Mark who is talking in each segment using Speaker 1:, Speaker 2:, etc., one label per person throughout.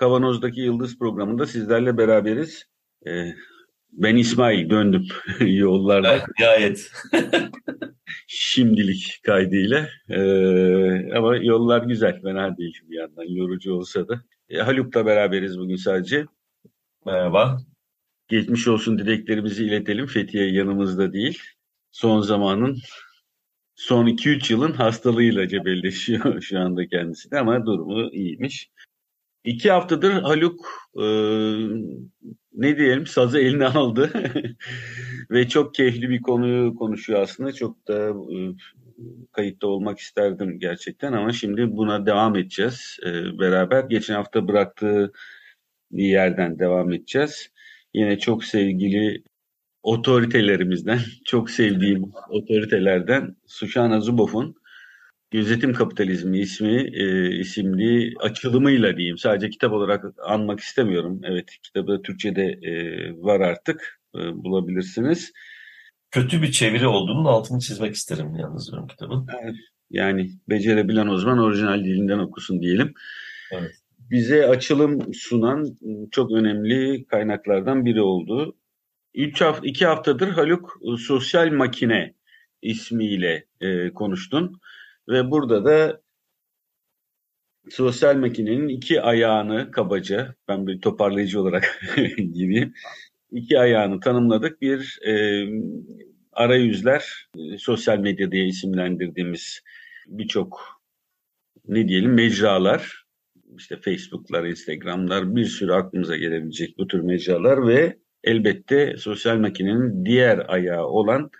Speaker 1: Kavanoz'daki Yıldız programında sizlerle beraberiz. Ee, ben İsmail döndüm yollarda.
Speaker 2: Nihayet.
Speaker 1: Şimdilik kaydıyla. Ee, ama yollar güzel. Fena değil bir yandan. Yorucu olsa da. Ee, Haluk'la beraberiz bugün sadece.
Speaker 2: Merhaba.
Speaker 1: Geçmiş olsun dileklerimizi iletelim. Fethiye yanımızda değil. Son zamanın son 2-3 yılın hastalığıyla cebelleşiyor şu anda kendisi ama durumu iyiymiş. İki haftadır Haluk e, ne diyelim sazı eline aldı ve çok keyifli bir konuyu konuşuyor aslında. Çok da e, kayıtta olmak isterdim gerçekten ama şimdi buna devam edeceğiz e, beraber. Geçen hafta bıraktığı yerden devam edeceğiz. Yine çok sevgili otoritelerimizden, çok sevdiğim otoritelerden Suşana Zubov'un Gözetim Kapitalizmi ismi e, isimli açılımıyla diyeyim. Sadece kitap olarak anmak istemiyorum. Evet kitabı Türkçe'de e, var artık e, bulabilirsiniz.
Speaker 2: Kötü bir çeviri olduğunun altını çizmek isterim yalnız benim kitabın.
Speaker 1: Yani becerebilen o zaman orijinal dilinden okusun diyelim.
Speaker 2: Evet.
Speaker 1: Bize açılım sunan çok önemli kaynaklardan biri oldu. Üç hafta, iki haftadır Haluk Sosyal Makine ismiyle e, konuştun. Ve burada da sosyal makinenin iki ayağını kabaca, ben bir toparlayıcı olarak gireyim, iki ayağını tanımladık. Bir e, arayüzler, e, sosyal medya diye isimlendirdiğimiz birçok ne diyelim mecralar, işte Facebook'lar, Instagram'lar, bir sürü aklımıza gelebilecek bu tür mecralar ve elbette sosyal makinenin diğer ayağı olan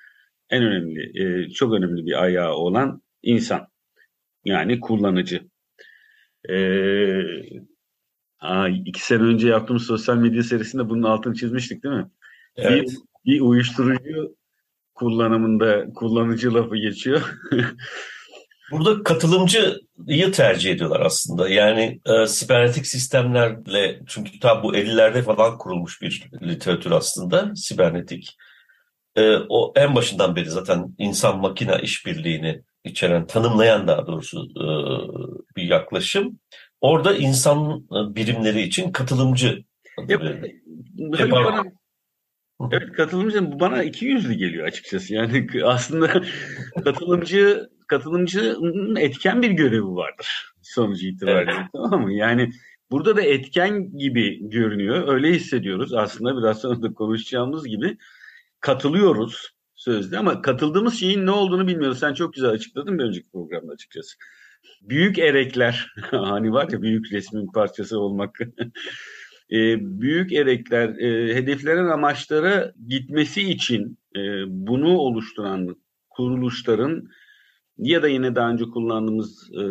Speaker 1: en önemli, e, çok önemli bir ayağı olan insan. Yani kullanıcı. Ee, aa, iki sene önce yaptığımız sosyal medya serisinde bunun altını çizmiştik değil mi?
Speaker 2: Evet.
Speaker 1: Bir, bir uyuşturucu kullanımında kullanıcı lafı geçiyor.
Speaker 2: Burada katılımcıyı tercih ediyorlar aslında. Yani e, sibernetik sistemlerle çünkü tam bu 50'lerde falan kurulmuş bir literatür aslında sibernetik. E, o en başından beri zaten insan makine işbirliğini içeren, tanımlayan daha doğrusu e, bir yaklaşım. Orada insan birimleri için katılımcı
Speaker 1: Yap, bana, evet katılımcı bana iki yüzlü geliyor açıkçası. Yani aslında katılımcı katılımcının etken bir görevi vardır sonucu itibariyle. Evet. Tamam mı? Yani burada da etken gibi görünüyor. Öyle hissediyoruz. Aslında biraz sonra da konuşacağımız gibi katılıyoruz sözde ama katıldığımız şeyin ne olduğunu bilmiyoruz. Sen çok güzel açıkladın bir önceki programda açıkçası. Büyük erekler, hani var ya büyük resmin parçası olmak. e, büyük erekler e, hedeflenen amaçlara gitmesi için e, bunu oluşturan kuruluşların ya da yine daha önce kullandığımız e,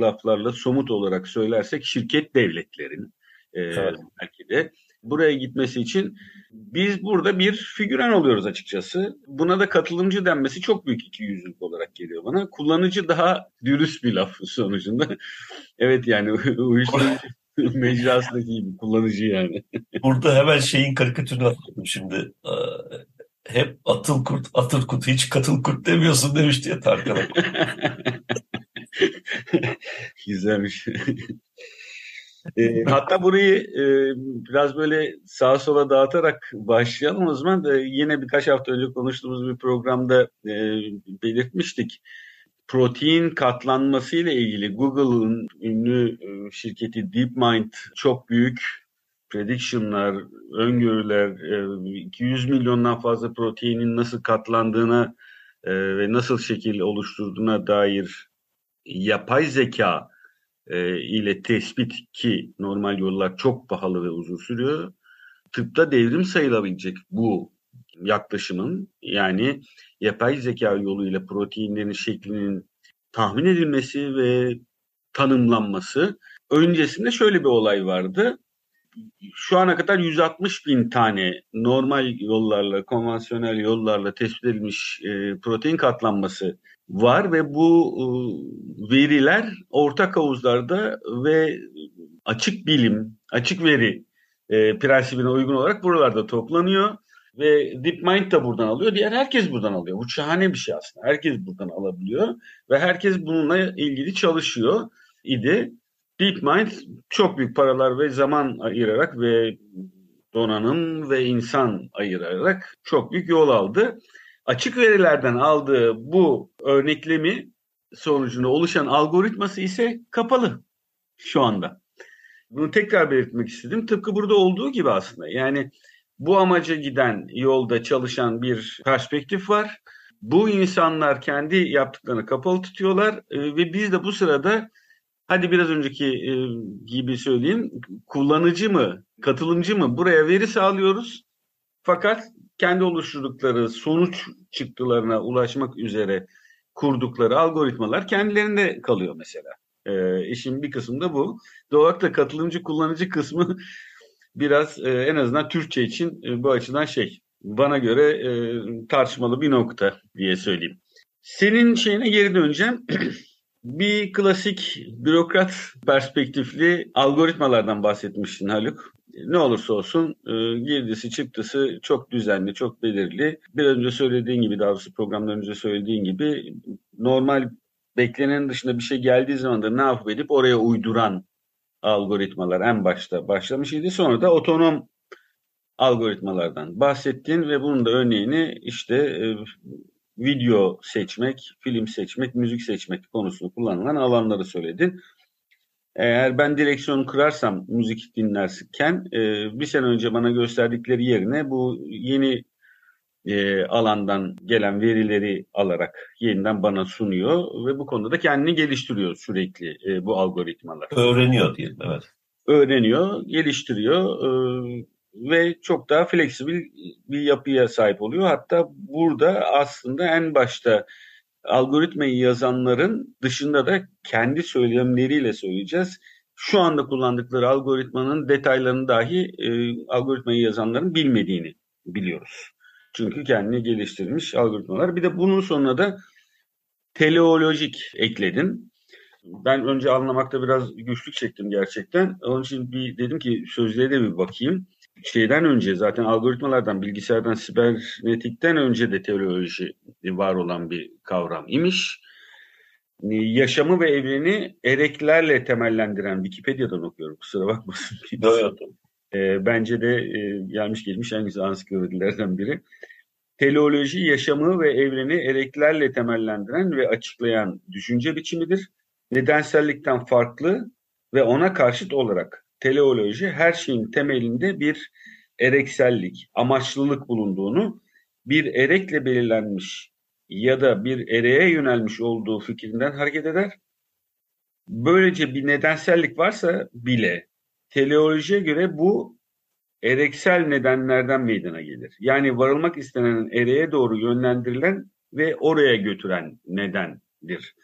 Speaker 1: laflarla somut olarak söylersek şirket devletlerin e, evet. belki de buraya gitmesi için biz burada bir figüren oluyoruz açıkçası. Buna da katılımcı denmesi çok büyük iki yüzlük olarak geliyor bana. Kullanıcı daha dürüst bir laf sonucunda. evet yani uyuşturucu mecrasındaki gibi kullanıcı yani.
Speaker 2: Burada hemen şeyin karikatürünü atladım şimdi. Hep atıl kurt, atıl kurt, hiç katıl kurt demiyorsun demişti ya Tarkan'a.
Speaker 1: Güzelmiş. E, hatta burayı e, biraz böyle sağa sola dağıtarak başlayalım o zaman. E, yine birkaç hafta önce konuştuğumuz bir programda e, belirtmiştik. Protein katlanması ile ilgili Google'ın ünlü e, şirketi DeepMind çok büyük prediction'lar, öngörüler, e, 200 milyondan fazla proteinin nasıl katlandığına e, ve nasıl şekil oluşturduğuna dair yapay zeka e, ile tespit ki normal yollar çok pahalı ve uzun sürüyor. Tıpta devrim sayılabilecek bu yaklaşımın yani yapay zeka yoluyla proteinlerin şeklinin tahmin edilmesi ve tanımlanması öncesinde şöyle bir olay vardı. şu ana kadar 160 bin tane normal yollarla, konvansiyonel yollarla tespit edilmiş e, protein katlanması var ve bu e, veriler ortak havuzlarda ve açık bilim, açık veri e, prensibine uygun olarak buralarda toplanıyor ve DeepMind da buradan alıyor. Diğer herkes buradan alıyor. Bu şahane bir şey aslında. Herkes buradan alabiliyor ve herkes bununla ilgili çalışıyor idi. DeepMind çok büyük paralar ve zaman ayırarak ve donanım ve insan ayırarak çok büyük yol aldı. Açık verilerden aldığı bu örneklemi sonucunda oluşan algoritması ise kapalı şu anda. Bunu tekrar belirtmek istedim. Tıpkı burada olduğu gibi aslında. Yani bu amaca giden yolda çalışan bir perspektif var. Bu insanlar kendi yaptıklarını kapalı tutuyorlar e, ve biz de bu sırada hadi biraz önceki e, gibi söyleyeyim kullanıcı mı katılımcı mı buraya veri sağlıyoruz fakat kendi oluşturdukları sonuç çıktılarına ulaşmak üzere kurdukları algoritmalar kendilerinde kalıyor mesela. E, işin bir kısmı da bu. Doğal olarak da katılımcı kullanıcı kısmı biraz e, en azından Türkçe için e, bu açıdan şey bana göre e, tartışmalı bir nokta diye söyleyeyim. Senin şeyine geri döneceğim. bir klasik bürokrat perspektifli algoritmalardan bahsetmiştin Haluk. Ne olursa olsun e, girdisi çıktısı çok düzenli, çok belirli. Bir önce söylediğin gibi, daha doğrusu programdan önce söylediğin gibi normal beklenenin dışında bir şey geldiği zaman da ne yapıp edip oraya uyduran algoritmalar en başta başlamış idi. Sonra da otonom algoritmalardan bahsettin ve bunun da örneğini işte e, video seçmek, film seçmek, müzik seçmek konusunu kullanılan alanları söyledin. Eğer ben direksiyon kırarsam müzik dinlerken e, bir sene önce bana gösterdikleri yerine bu yeni e, alandan gelen verileri alarak yeniden bana sunuyor ve bu konuda da kendini geliştiriyor sürekli e, bu algoritmalar.
Speaker 2: Öğreniyor diyelim evet.
Speaker 1: Öğreniyor, geliştiriyor e, ve çok daha fleksibil bir yapıya sahip oluyor. Hatta burada aslında en başta algoritmayı yazanların dışında da kendi söylemleriyle söyleyeceğiz. Şu anda kullandıkları algoritmanın detaylarını dahi e, algoritmayı yazanların bilmediğini biliyoruz. Çünkü kendini geliştirmiş algoritmalar. Bir de bunun sonuna da teleolojik ekledin. Ben önce anlamakta biraz güçlük çektim gerçekten. Onun için bir dedim ki sözlere de bir bakayım. Şeyden önce zaten algoritmalardan, bilgisayardan, sibernetikten önce de teleoloji var olan bir kavram imiş. Yaşamı ve evreni ereklerle temellendiren Wikipedia'dan okuyorum kusura bakmasın.
Speaker 2: Evet.
Speaker 1: E, bence de e, gelmiş gelmiş en güzel ansiklopedilerden biri. Teleoloji yaşamı ve evreni ereklerle temellendiren ve açıklayan düşünce biçimidir. Nedensellikten farklı ve ona karşıt olarak teleoloji her şeyin temelinde bir ereksellik, amaçlılık bulunduğunu, bir erekle belirlenmiş ya da bir ereğe yönelmiş olduğu fikrinden hareket eder. Böylece bir nedensellik varsa bile teleolojiye göre bu ereksel nedenlerden meydana gelir. Yani varılmak istenen ereğe doğru yönlendirilen ve oraya götüren nedendir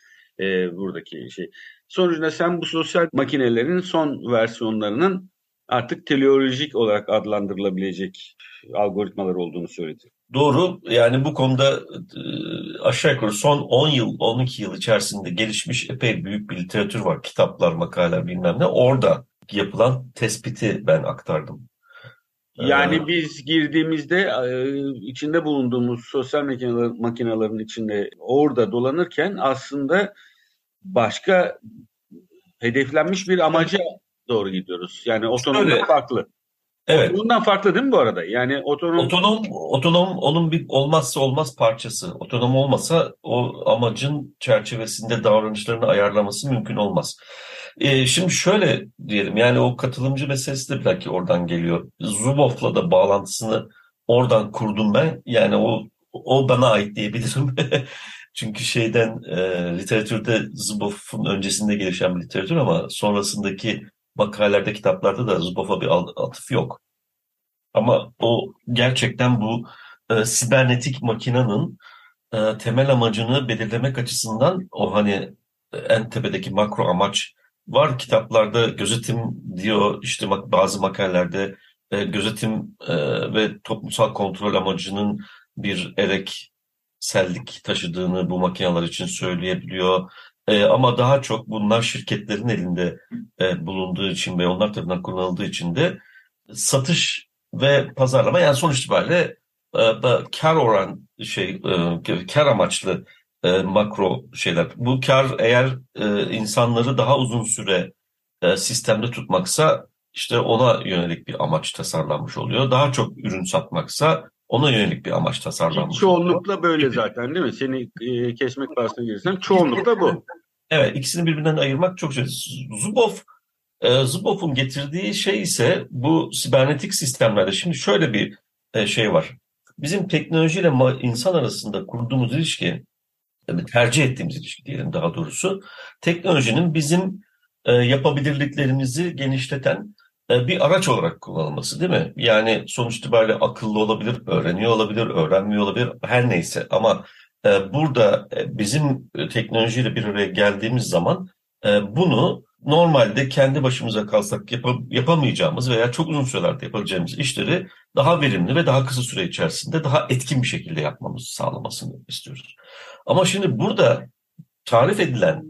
Speaker 1: e, buradaki şey. Sonucunda sen bu sosyal makinelerin son versiyonlarının artık teleolojik olarak adlandırılabilecek algoritmalar olduğunu söyledi.
Speaker 2: Doğru. Yani bu konuda e, aşağı yukarı son 10 yıl, 12 yıl içerisinde gelişmiş epey büyük bir literatür var. Kitaplar, makaleler bilmem ne. Orada yapılan tespiti ben aktardım.
Speaker 1: Yani ee, biz girdiğimizde e, içinde bulunduğumuz sosyal makinelerin içinde orada dolanırken aslında başka hedeflenmiş bir amaca doğru gidiyoruz. Yani otonomdan farklı. Evet. Otonomdan farklı değil mi bu arada? Yani otonom
Speaker 2: otonom otonom onun bir olmazsa olmaz parçası. Otonom olmasa o amacın çerçevesinde davranışlarını ayarlaması mümkün olmaz. Ee, şimdi şöyle diyelim yani o katılımcı meselesi de belki oradan geliyor. Zuboff'la da bağlantısını oradan kurdum ben. Yani o o bana ait diyebilirim. Çünkü şeyden e, literatürde Zuboff'un öncesinde gelişen bir literatür ama sonrasındaki makalelerde, kitaplarda da Zuboff'a bir atıf yok. Ama o gerçekten bu e, sibernetik makinenin e, temel amacını belirlemek açısından o hani en tepedeki makro amaç var kitaplarda gözetim diyor işte bazı makalelerde e, gözetim e, ve toplumsal kontrol amacının bir ereksellik taşıdığını bu makineler için söyleyebiliyor. E, ama daha çok bunlar şirketlerin elinde e, bulunduğu için ve onlar tarafından kullanıldığı için de satış ve pazarlama yani sonuç itibariyle e, kar oran şey e, kar amaçlı e, makro şeyler. Bu kar eğer e, insanları daha uzun süre e, sistemde tutmaksa işte ona yönelik bir amaç tasarlanmış oluyor. Daha çok ürün satmaksa ona yönelik bir amaç tasarlanmış
Speaker 1: Çoğunlukla böyle zaten değil mi? Seni e, kesmek bahsine girsem çoğunlukla bu.
Speaker 2: Evet ikisini birbirinden ayırmak çok şey. Zubov e, Zubov'un getirdiği şey ise bu sibernetik sistemlerde şimdi şöyle bir e, şey var. Bizim teknolojiyle insan arasında kurduğumuz ilişki tercih ettiğimiz ilişki diyelim daha doğrusu teknolojinin bizim e, yapabilirliklerimizi genişleten bir araç olarak kullanılması değil mi? Yani sonuç itibariyle akıllı olabilir, öğreniyor olabilir, öğrenmiyor olabilir her neyse ama e, burada e, bizim teknolojiyle bir araya geldiğimiz zaman e, bunu normalde kendi başımıza kalsak yap yapamayacağımız veya çok uzun sürelerde yapabileceğimiz işleri daha verimli ve daha kısa süre içerisinde daha etkin bir şekilde yapmamızı sağlamasını istiyoruz. Ama şimdi burada tarif edilen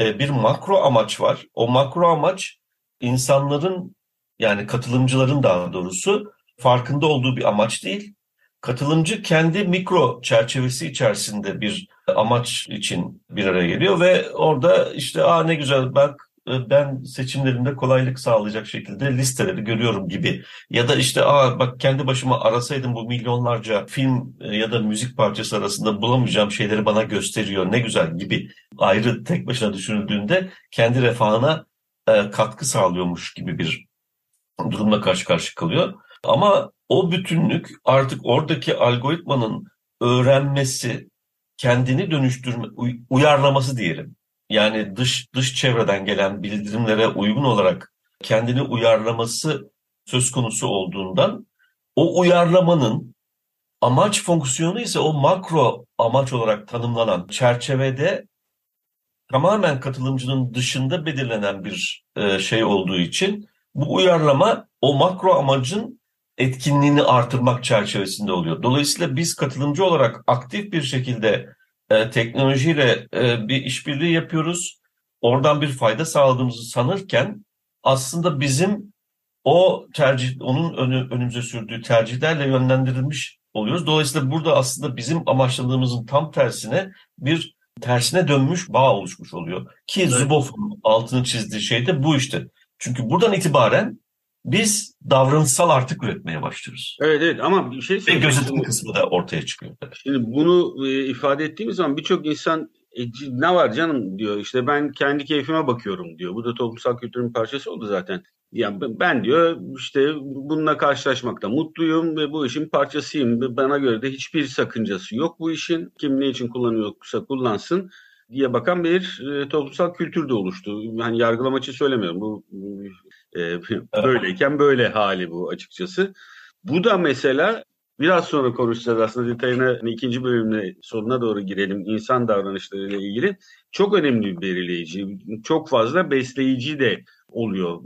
Speaker 2: e, bir makro amaç var. O makro amaç insanların yani katılımcıların daha doğrusu farkında olduğu bir amaç değil. Katılımcı kendi mikro çerçevesi içerisinde bir amaç için bir araya geliyor ve orada işte aa ne güzel bak e, ben seçimlerimde kolaylık sağlayacak şekilde listeleri görüyorum gibi. Ya da işte aa bak kendi başıma arasaydım bu milyonlarca film e, ya da müzik parçası arasında bulamayacağım şeyleri bana gösteriyor ne güzel gibi ayrı tek başına düşünüldüğünde kendi refahına e, katkı sağlıyormuş gibi bir durumla karşı karşı kalıyor. Ama o bütünlük artık oradaki algoritmanın öğrenmesi, kendini dönüştürme, uyarlaması diyelim yani dış dış çevreden gelen bildirimlere uygun olarak kendini uyarlaması söz konusu olduğundan o uyarlamanın amaç fonksiyonu ise o makro amaç olarak tanımlanan çerçevede tamamen katılımcının dışında belirlenen bir e, şey olduğu için bu uyarlama o makro amacın etkinliğini artırmak çerçevesinde oluyor. Dolayısıyla biz katılımcı olarak aktif bir şekilde e, teknolojiyle e, bir işbirliği yapıyoruz. Oradan bir fayda sağladığımızı sanırken aslında bizim o tercih, onun önü, önümüze sürdüğü tercihlerle yönlendirilmiş oluyoruz. Dolayısıyla burada aslında bizim amaçladığımızın tam tersine bir tersine dönmüş bağ oluşmuş oluyor. Ki evet. Zuboff'un altını çizdiği şey de bu işte. Çünkü buradan itibaren biz davranışsal artık üretmeye başlıyoruz.
Speaker 1: Evet evet ama bir şey
Speaker 2: Ve gözetim kısmı da ortaya çıkıyor.
Speaker 1: Şimdi bunu e, ifade ettiğimiz zaman birçok insan e, ne var canım diyor işte ben kendi keyfime bakıyorum diyor. Bu da toplumsal kültürün parçası oldu zaten. Yani ben diyor işte bununla karşılaşmakta mutluyum ve bu işin parçasıyım. Bana göre de hiçbir sakıncası yok bu işin. Kim ne için kullanıyorsa kullansın diye bakan bir e, toplumsal kültür de oluştu. Yani yargılama için söylemiyorum. Bu e, böyleyken böyle hali bu açıkçası. Bu da mesela biraz sonra konuşacağız aslında detayına hani ikinci bölümde sonuna doğru girelim. İnsan davranışlarıyla ilgili çok önemli bir belirleyici, çok fazla besleyici de oluyor.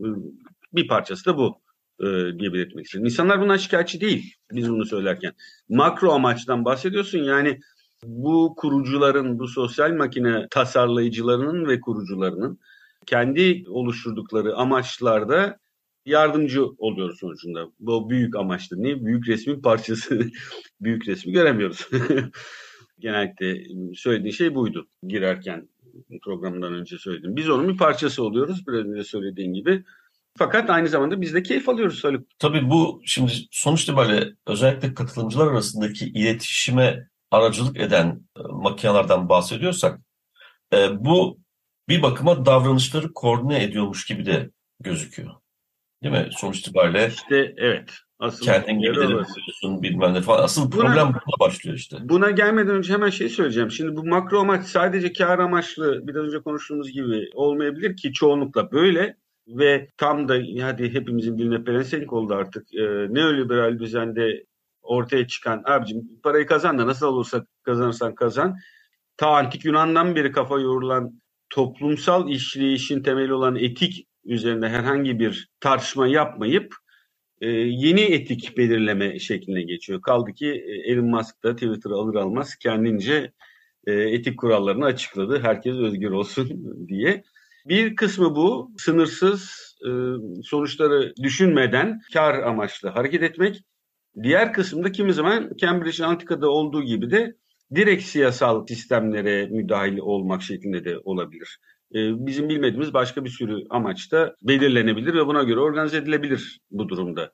Speaker 1: Bir parçası da bu e, diye belirtmek istedim. İnsanlar bundan şikayetçi değil biz bunu söylerken. Makro amaçtan bahsediyorsun yani bu kurucuların, bu sosyal makine tasarlayıcılarının ve kurucularının kendi oluşturdukları amaçlarda yardımcı oluyoruz sonucunda. Bu büyük amaçlı. Niye? Büyük resmin parçası. büyük resmi göremiyoruz. Genellikle söylediği şey buydu girerken programdan önce söyledim. Biz onun bir parçası oluyoruz biraz önce söylediğin gibi. Fakat aynı zamanda biz de keyif alıyoruz Haluk.
Speaker 2: Tabii bu şimdi sonuçta böyle özellikle katılımcılar arasındaki iletişime aracılık eden e, makinelerden bahsediyorsak e, bu bir bakıma davranışları koordine ediyormuş gibi de gözüküyor. Değil mi? Sonuç itibariyle
Speaker 1: işte evet.
Speaker 2: Asıl kendin yapıyorsun bilmem ne falan. Asıl buna, problem burada başlıyor işte.
Speaker 1: Buna gelmeden önce hemen şey söyleyeceğim. Şimdi bu makro amaç sadece kar amaçlı biraz önce konuştuğumuz gibi olmayabilir ki çoğunlukla böyle ve tam da hadi hepimizin diline pelesenk oldu artık. Ee, neoliberal düzende ortaya çıkan abicim parayı kazan da nasıl olursa kazanırsan kazan. Ta antik Yunan'dan beri kafa yorulan toplumsal işleyişin temeli olan etik üzerinde herhangi bir tartışma yapmayıp e, yeni etik belirleme şekline geçiyor. Kaldı ki e, Elon Musk da Twitter'ı alır almaz kendince e, etik kurallarını açıkladı. Herkes özgür olsun diye. Bir kısmı bu sınırsız e, sonuçları düşünmeden kar amaçlı hareket etmek. Diğer kısımda kimi zaman Cambridge Analytica'da olduğu gibi de direkt siyasal sistemlere müdahil olmak şeklinde de olabilir. E, bizim bilmediğimiz başka bir sürü amaç da belirlenebilir ve buna göre organize edilebilir bu durumda.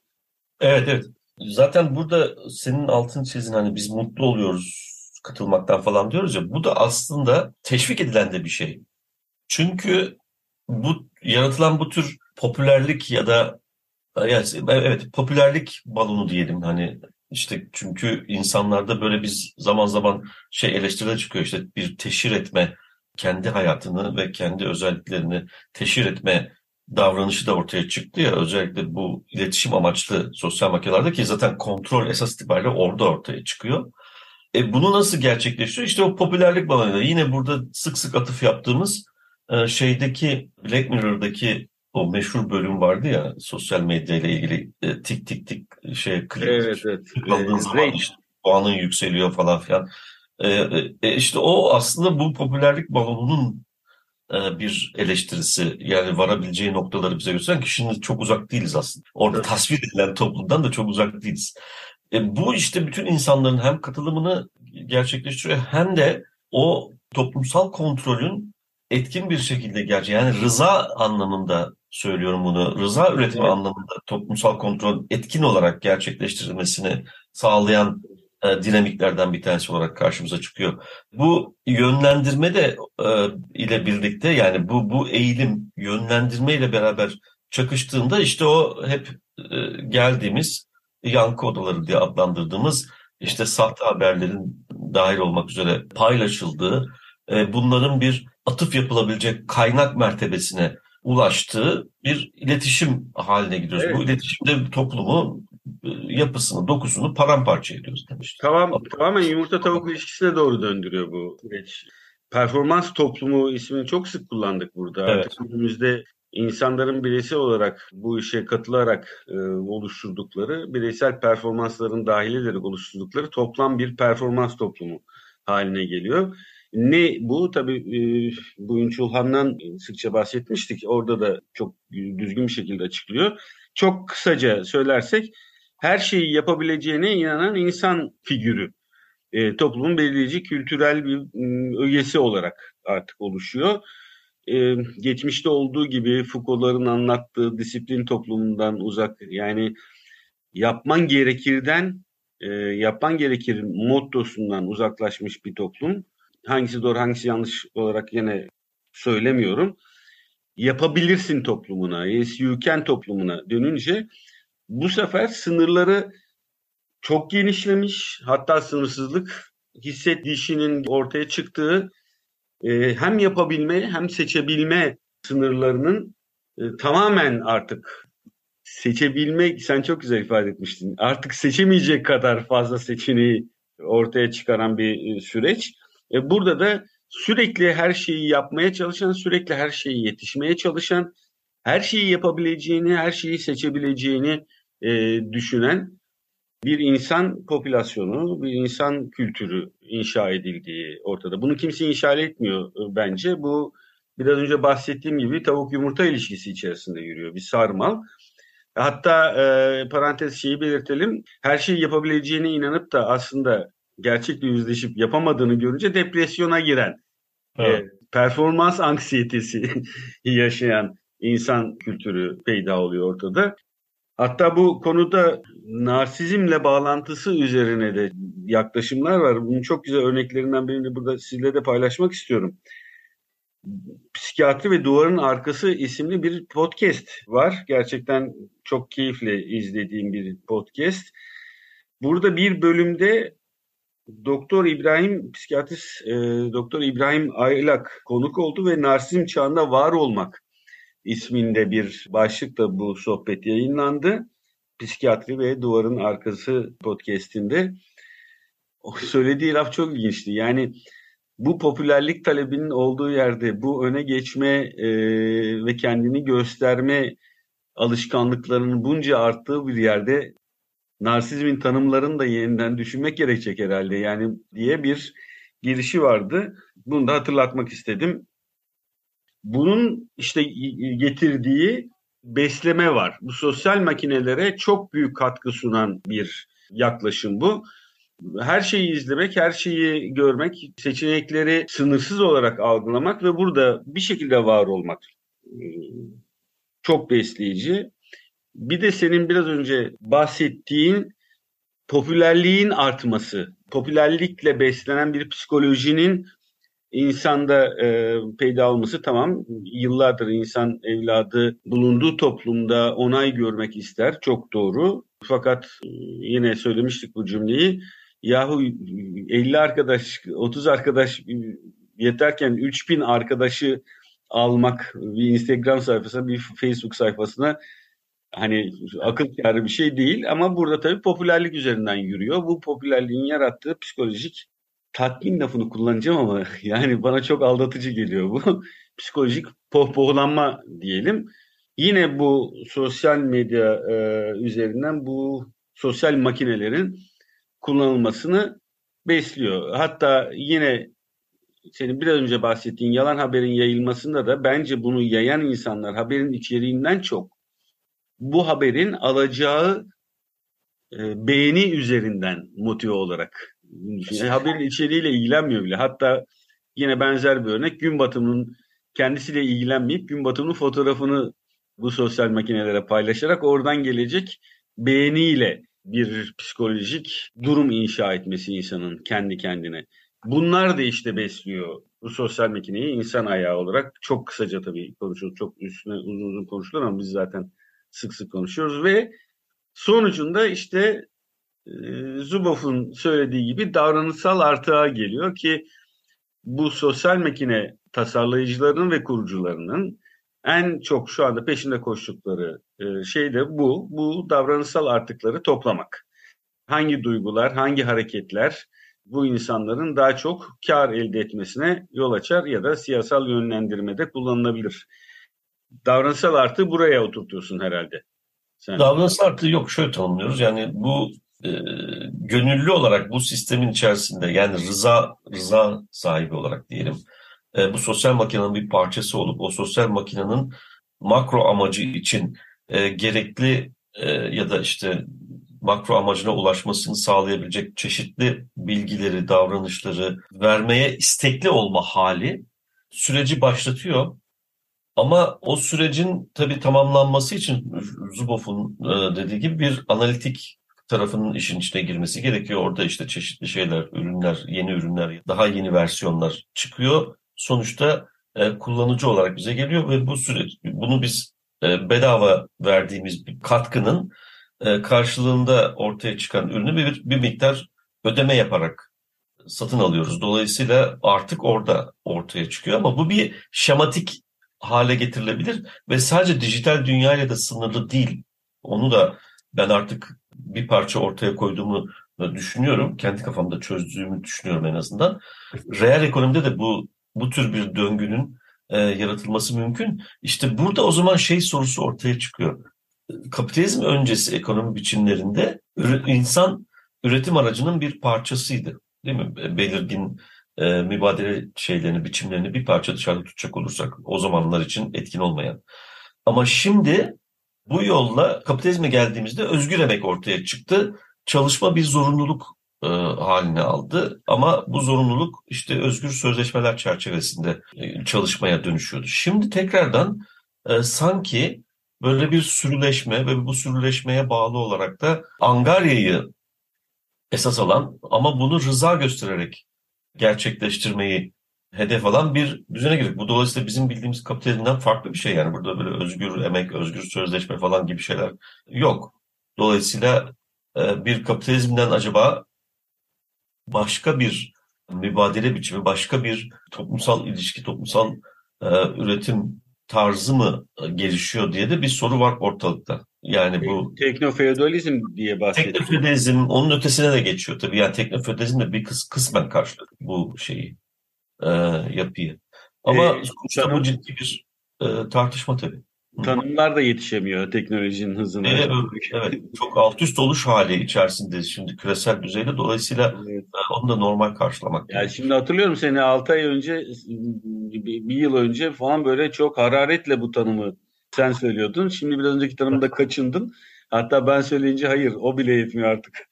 Speaker 2: Evet evet. Zaten burada senin altın çizin hani biz mutlu oluyoruz katılmaktan falan diyoruz ya bu da aslında teşvik edilen de bir şey. Çünkü bu yaratılan bu tür popülerlik ya da yani, evet popülerlik balonu diyelim hani işte çünkü insanlarda böyle biz zaman zaman şey eleştiriler çıkıyor işte bir teşhir etme kendi hayatını ve kendi özelliklerini teşhir etme davranışı da ortaya çıktı ya özellikle bu iletişim amaçlı sosyal makinelerde ki zaten kontrol esas itibariyle orada ortaya çıkıyor. E bunu nasıl gerçekleşiyor? İşte o popülerlik balonuyla yine burada sık sık atıf yaptığımız e, şeydeki Black Mirror'daki o meşhur bölüm vardı ya sosyal medya ile ilgili e, tik tik tik şey klik
Speaker 1: evet, evet.
Speaker 2: aldığın zaman işte puanın yükseliyor falan filan. E, e, işte o aslında bu popülerlik balonunun e, bir eleştirisi yani varabileceği noktaları bize gösteren ki şimdi çok uzak değiliz aslında. Orada evet. tasvir edilen toplumdan da çok uzak değiliz. E, bu işte bütün insanların hem katılımını gerçekleştiriyor hem de o toplumsal kontrolün etkin bir şekilde gerçi yani rıza anlamında söylüyorum bunu. Rıza üretimi evet. anlamında toplumsal kontrol etkin olarak gerçekleştirilmesini sağlayan e, dinamiklerden bir tanesi olarak karşımıza çıkıyor. Bu yönlendirme de e, ile birlikte yani bu bu eğilim yönlendirme ile beraber çakıştığında işte o hep e, geldiğimiz yankı odaları diye adlandırdığımız işte sahte haberlerin dahil olmak üzere paylaşıldığı, e, bunların bir atıf yapılabilecek kaynak mertebesine ulaştığı bir iletişim haline gidiyoruz. Evet. Bu iletişimde toplumu e, yapısını, dokusunu paramparça ediyoruz demiştim.
Speaker 1: Tamam, tamamen yumurta tavuk ilişkisine doğru döndürüyor bu süreç. Performans toplumu ismini çok sık kullandık burada. Evet. Artık günümüzde insanların bireysel olarak bu işe katılarak e, oluşturdukları, bireysel performansların dahil ederek oluşturdukları toplam bir performans toplumu haline geliyor. Ne bu? Tabii e, Buyun Çulhan'dan sıkça bahsetmiştik. Orada da çok düzgün bir şekilde açıklıyor. Çok kısaca söylersek her şeyi yapabileceğine inanan insan figürü e, toplumun belirleyici kültürel bir e, ögesi olarak artık oluşuyor. E, geçmişte olduğu gibi Foucault'ların anlattığı disiplin toplumundan uzak yani yapman gerekirden e, yapman gerekir mottosundan uzaklaşmış bir toplum. Hangisi doğru hangisi yanlış olarak yine söylemiyorum. Yapabilirsin toplumuna, yes you can toplumuna dönünce bu sefer sınırları çok genişlemiş. Hatta sınırsızlık hissedişinin ortaya çıktığı e, hem yapabilme hem seçebilme sınırlarının e, tamamen artık seçebilme sen çok güzel ifade etmiştin. Artık seçemeyecek kadar fazla seçeneği ortaya çıkaran bir e, süreç. E, burada da sürekli her şeyi yapmaya çalışan, sürekli her şeyi yetişmeye çalışan, her şeyi yapabileceğini, her şeyi seçebileceğini e, düşünen bir insan popülasyonu, bir insan kültürü inşa edildiği ortada. Bunu kimse inşa etmiyor e, bence. Bu biraz önce bahsettiğim gibi tavuk yumurta ilişkisi içerisinde yürüyor. Bir sarmal. Hatta e, parantez şeyi belirtelim. Her şeyi yapabileceğine inanıp da aslında gerçekle yüzleşip yapamadığını görünce depresyona giren, evet. e, performans anksiyetesi yaşayan insan kültürü peyda oluyor ortada. Hatta bu konuda narsizmle bağlantısı üzerine de yaklaşımlar var. Bunun çok güzel örneklerinden birini burada sizle de paylaşmak istiyorum. Psikiyatri ve Duvarın Arkası isimli bir podcast var. Gerçekten çok keyifle izlediğim bir podcast. Burada bir bölümde Doktor İbrahim psikiyatrist e, Doktor İbrahim Aylak konuk oldu ve narsizm çağında var olmak isminde bir başlıkla bu sohbet yayınlandı. Psikiyatri ve Duvarın Arkası podcast'inde. Söylediği laf çok ilginçti. Yani bu popülerlik talebinin olduğu yerde bu öne geçme e, ve kendini gösterme alışkanlıklarının bunca arttığı bir yerde narsizmin tanımlarını da yeniden düşünmek gerekecek herhalde yani diye bir girişi vardı. Bunu da hatırlatmak istedim. Bunun işte getirdiği besleme var. Bu sosyal makinelere çok büyük katkı sunan bir yaklaşım bu. Her şeyi izlemek, her şeyi görmek, seçenekleri sınırsız olarak algılamak ve burada bir şekilde var olmak çok besleyici. Bir de senin biraz önce bahsettiğin popülerliğin artması, popülerlikle beslenen bir psikolojinin insanda e, peyda olması tamam. Yıllardır insan evladı bulunduğu toplumda onay görmek ister. Çok doğru. Fakat e, yine söylemiştik bu cümleyi. Yahu 50 arkadaş, 30 arkadaş yeterken 3000 arkadaşı almak bir Instagram sayfasına, bir Facebook sayfasına hani akıl kârı bir şey değil ama burada tabii popülerlik üzerinden yürüyor. Bu popülerliğin yarattığı psikolojik tatmin lafını kullanacağım ama yani bana çok aldatıcı geliyor bu. psikolojik pohpohlanma diyelim. Yine bu sosyal medya e, üzerinden bu sosyal makinelerin kullanılmasını besliyor. Hatta yine senin biraz önce bahsettiğin yalan haberin yayılmasında da bence bunu yayan insanlar haberin içeriğinden çok bu haberin alacağı e, beğeni üzerinden motive olarak yani haberin içeriğiyle ilgilenmiyor bile. Hatta yine benzer bir örnek gün batımının kendisiyle ilgilenmeyip gün batımının fotoğrafını bu sosyal makinelere paylaşarak oradan gelecek beğeniyle bir psikolojik durum inşa etmesi insanın kendi kendine. Bunlar da işte besliyor bu sosyal makineyi insan ayağı olarak çok kısaca tabii konuşulur. Çok üstüne uzun uzun konuşulur ama biz zaten sık sık konuşuyoruz ve sonucunda işte e, Zuboff'un söylediği gibi davranışsal artığa geliyor ki bu sosyal makine tasarlayıcılarının ve kurucularının en çok şu anda peşinde koştukları e, şey de bu. Bu davranışsal artıkları toplamak. Hangi duygular, hangi hareketler bu insanların daha çok kar elde etmesine yol açar ya da siyasal yönlendirmede kullanılabilir davranışsal artı buraya oturtuyorsun herhalde.
Speaker 2: Sen. Davranışsal artı yok şöyle tanımlıyoruz. Yani bu e, gönüllü olarak bu sistemin içerisinde yani rıza rıza sahibi olarak diyelim e, bu sosyal makinenin bir parçası olup o sosyal makinenin makro amacı için e, gerekli e, ya da işte makro amacına ulaşmasını sağlayabilecek çeşitli bilgileri, davranışları vermeye istekli olma hali süreci başlatıyor ama o sürecin tabii tamamlanması için Zuboff'un e, dediği gibi bir analitik tarafının işin içine girmesi gerekiyor. Orada işte çeşitli şeyler, ürünler, yeni ürünler, daha yeni versiyonlar çıkıyor. Sonuçta e, kullanıcı olarak bize geliyor ve bu süreç, bunu biz e, bedava verdiğimiz bir katkının karşılığında ortaya çıkan ürünü bir, bir miktar ödeme yaparak satın alıyoruz. Dolayısıyla artık orada ortaya çıkıyor ama bu bir şematik hale getirilebilir ve sadece dijital dünyayla da sınırlı değil. Onu da ben artık bir parça ortaya koyduğumu düşünüyorum. Kendi kafamda çözdüğümü düşünüyorum en azından. Reel ekonomide de bu bu tür bir döngünün e, yaratılması mümkün. İşte burada o zaman şey sorusu ortaya çıkıyor. Kapitalizm öncesi ekonomi biçimlerinde insan üretim aracının bir parçasıydı. Değil mi? Belirgin e, mübadele şeylerini, biçimlerini bir parça dışarıda tutacak olursak o zamanlar için etkin olmayan. Ama şimdi bu yolla kapitalizme geldiğimizde özgür emek ortaya çıktı. Çalışma bir zorunluluk e, haline aldı. Ama bu zorunluluk işte özgür sözleşmeler çerçevesinde e, çalışmaya dönüşüyordu. Şimdi tekrardan e, sanki böyle bir sürüleşme ve bu sürüleşmeye bağlı olarak da Angarya'yı esas alan ama bunu rıza göstererek gerçekleştirmeyi hedef alan bir düzene girdik. Bu dolayısıyla bizim bildiğimiz kapitalizmden farklı bir şey yani. Burada böyle özgür emek, özgür sözleşme falan gibi şeyler yok. Dolayısıyla e, bir kapitalizmden acaba başka bir mübadele biçimi, başka bir toplumsal ilişki, toplumsal e, üretim tarzı mı gelişiyor diye de bir soru var ortalıkta. Yani bu
Speaker 1: teknofeodalizm diye bahsediyor.
Speaker 2: Teknofeodalizm onun ötesine de geçiyor tabii. Yani teknofeodalizm de bir kıs, kısmen karşıladı bu şeyi. e, yapıyı. Ama
Speaker 1: Ee,
Speaker 2: sonuçta
Speaker 1: tanım-
Speaker 2: bu ciddi bir e, tartışma tabii.
Speaker 1: Tanımlar da yetişemiyor teknolojinin hızına.
Speaker 2: Evet, evet, çok alt üst oluş hali içerisinde şimdi küresel düzeyde. Dolayısıyla
Speaker 1: Evet.
Speaker 2: e, onu da normal karşılamak
Speaker 1: Yani
Speaker 2: gerekiyor.
Speaker 1: şimdi hatırlıyorum seni 6 ay önce, bir yıl önce falan böyle çok hararetle bu tanımı sen söylüyordun. Şimdi biraz önceki tanımda kaçındın. Hatta ben söyleyince hayır o bile yetmiyor artık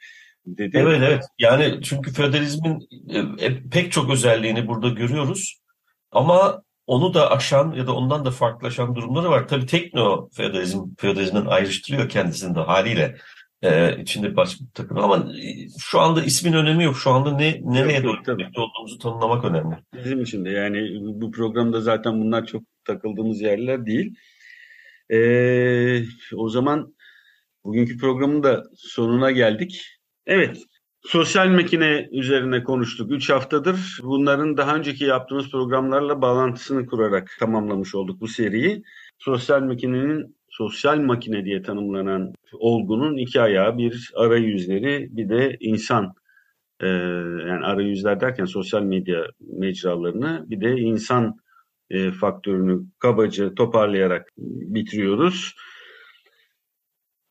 Speaker 1: dedi.
Speaker 2: Evet evet yani çünkü feodalizmin e, e, pek çok özelliğini burada görüyoruz ama onu da aşan ya da ondan da farklılaşan durumları var. Tabii tekno feodalizm feodalizmden ayrıştırıyor kendisini de haliyle e, içinde başka bir takım ama e, şu anda ismin önemi yok. Şu anda ne nereye doğru olduğumuzu tanımlamak önemli.
Speaker 1: Bizim için de yani bu programda zaten bunlar çok takıldığımız yerler değil. Ee, o zaman bugünkü programın da sonuna geldik. Evet, sosyal makine üzerine konuştuk 3 haftadır. Bunların daha önceki yaptığımız programlarla bağlantısını kurarak tamamlamış olduk bu seriyi. Sosyal makinenin sosyal makine diye tanımlanan olgunun iki ayağı, bir arayüzleri, bir de insan ee, yani arayüzler derken sosyal medya mecralarını bir de insan e, faktörünü kabaca toparlayarak bitiriyoruz.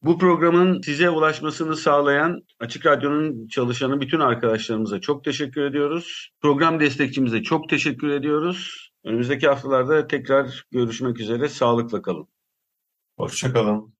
Speaker 1: Bu programın size ulaşmasını sağlayan Açık Radyo'nun çalışanı bütün arkadaşlarımıza çok teşekkür ediyoruz. Program destekçimize çok teşekkür ediyoruz. Önümüzdeki haftalarda tekrar görüşmek üzere. Sağlıkla kalın.
Speaker 2: Hoşçakalın.